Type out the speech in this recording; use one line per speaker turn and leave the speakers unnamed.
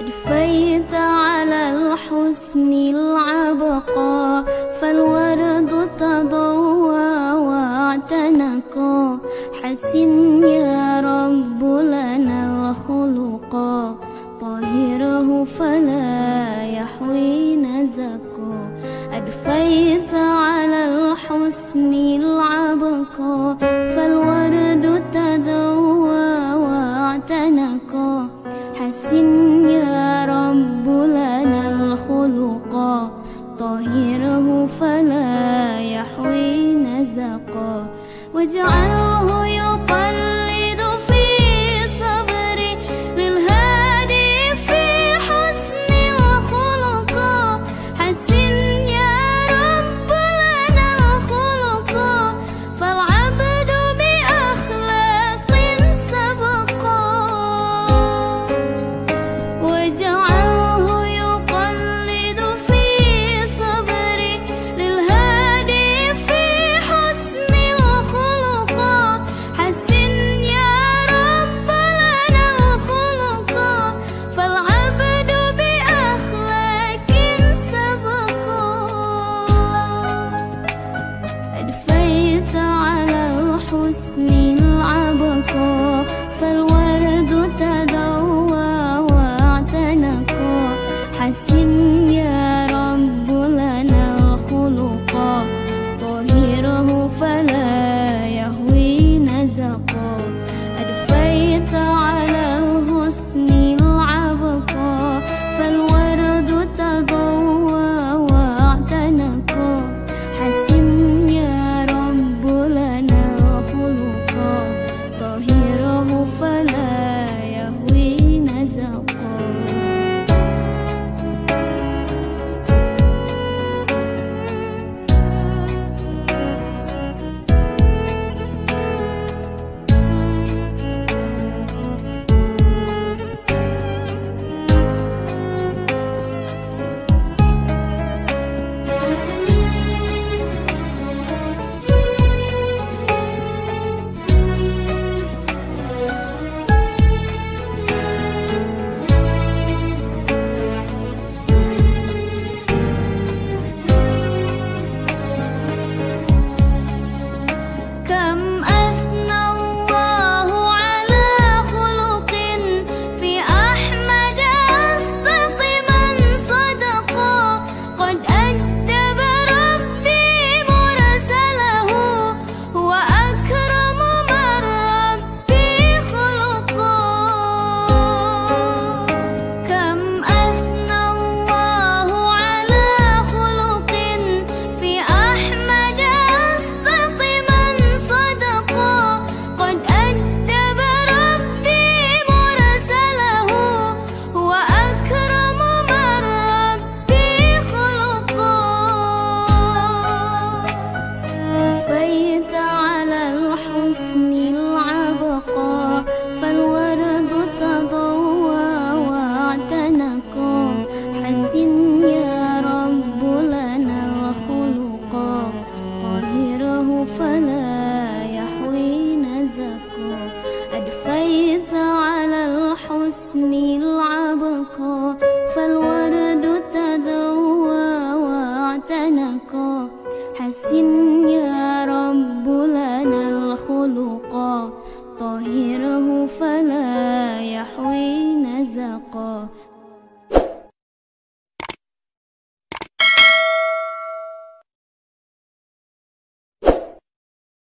رفيت على الحسن العبقى فالورد تضوى واعتنقا حسن يا رب لنا الخلقا طهره فلا يحوي نزكا أدفيت على الحسن 我就爱 أحسن يا رب لنا الخلق. طهره فلا يحوي نزقا.